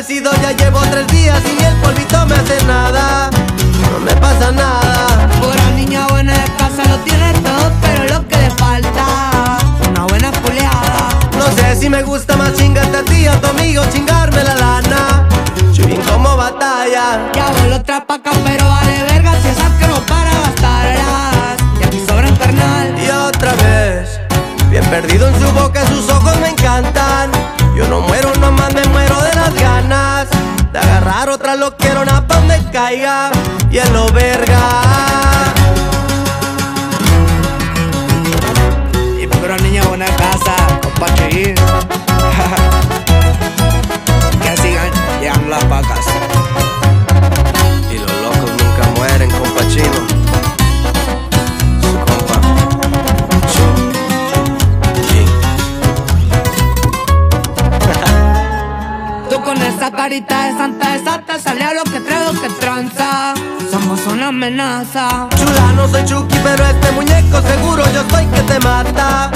amanecido, ya llevo tres días y ni el polvito me hace nada. No me pasa nada. Por la niña buena de casa lo tiene todo, pero lo que le falta, una buena puleada. No sé si me gusta más chingarte a ti o a tu amigo, chingarme la lana. Ching como batalla. Ya vos lo trapa acá, pero vale verga si esas que no para gastarlas. Y aquí sobran carnal. Y otra vez, bien perdido en su boca, sus ojos me encantan. Yo no muero de agarrar otra lo quiero, na pa' donde caiga. Y en lo verga. Y pura niña buena casa, compa con esa carita de santa desata, sale a lo que traigo que tranza. Somos una amenaza. Chula, no soy Chucky, pero este muñeco seguro yo soy que te mata.